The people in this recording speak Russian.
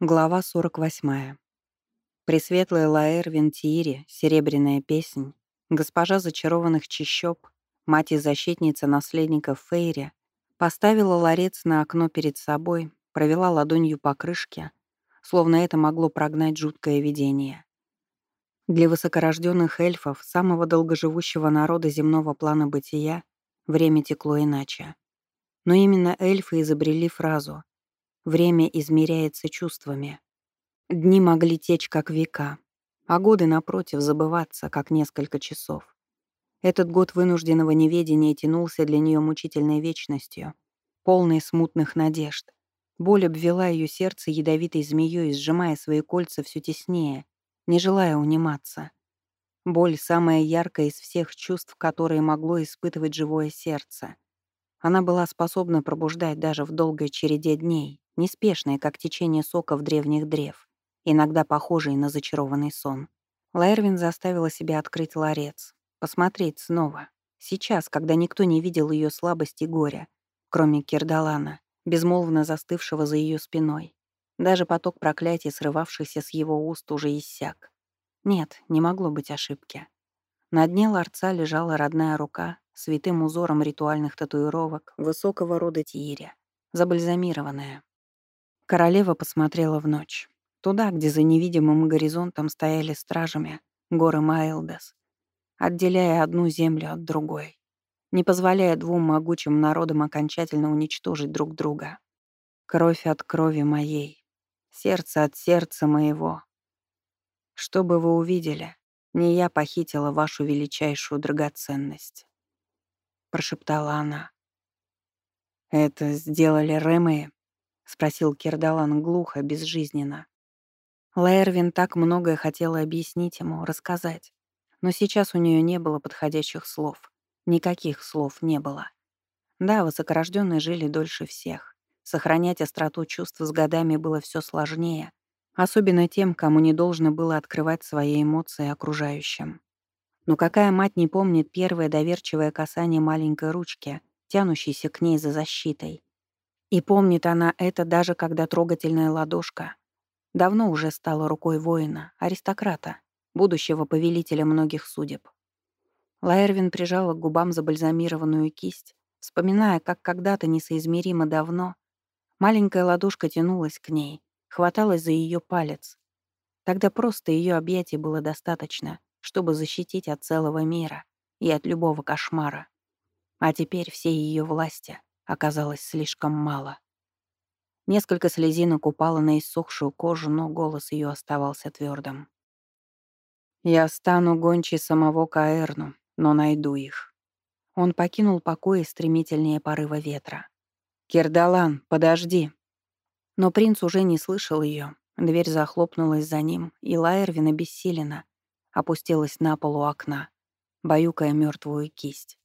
Глава 48. Пресветлая Лаэр Вентиири, серебряная песнь, госпожа зачарованных чащоб, мать и защитница наследников Фейри, поставила ларец на окно перед собой, провела ладонью по крышке, словно это могло прогнать жуткое видение. Для высокорожденных эльфов, самого долгоживущего народа земного плана бытия, время текло иначе. Но именно эльфы изобрели фразу — Время измеряется чувствами. Дни могли течь, как века, а годы, напротив, забываться, как несколько часов. Этот год вынужденного неведения тянулся для нее мучительной вечностью, полной смутных надежд. Боль обвела ее сердце ядовитой змеей, сжимая свои кольца все теснее, не желая униматься. Боль — самая яркая из всех чувств, которые могло испытывать живое сердце. Она была способна пробуждать даже в долгой череде дней, неспешные, как течение соков древних древ, иногда похожие на зачарованный сон. Лайрвин заставила себя открыть ларец, посмотреть снова. Сейчас, когда никто не видел ее слабости и горя, кроме Кирдалана, безмолвно застывшего за ее спиной. Даже поток проклятий, срывавшийся с его уст, уже иссяк. Нет, не могло быть ошибки. На дне ларца лежала родная рука с витым узором ритуальных татуировок высокого рода Тииря, забальзамированная. Королева посмотрела в ночь. Туда, где за невидимым горизонтом стояли стражами горы Майлдес, отделяя одну землю от другой, не позволяя двум могучим народам окончательно уничтожить друг друга. Кровь от крови моей, сердце от сердца моего. Что бы вы увидели, не я похитила вашу величайшую драгоценность. Прошептала она. Это сделали Рэмэи — спросил Кирдалан глухо, безжизненно. Лаэрвин так многое хотела объяснить ему, рассказать. Но сейчас у нее не было подходящих слов. Никаких слов не было. Да, высокорожденные жили дольше всех. Сохранять остроту чувств с годами было все сложнее, особенно тем, кому не должно было открывать свои эмоции окружающим. Но какая мать не помнит первое доверчивое касание маленькой ручки, тянущейся к ней за защитой? И помнит она это даже когда трогательная ладошка давно уже стала рукой воина, аристократа, будущего повелителя многих судеб. Лаэрвин прижала к губам забальзамированную кисть, вспоминая, как когда-то несоизмеримо давно маленькая ладошка тянулась к ней, хваталась за ее палец. Тогда просто ее объятий было достаточно, чтобы защитить от целого мира и от любого кошмара. А теперь все ее власти оказалось слишком мало. Несколько слезинок упало на иссохшую кожу, но голос ее оставался твердым. «Я стану гончей самого Каэрну, но найду их». Он покинул покой стремительнее порыва ветра. «Кирдалан, подожди!» Но принц уже не слышал ее. Дверь захлопнулась за ним, и Лаэрвин обессиленно опустилась на полу окна, баюкая мертвую кисть.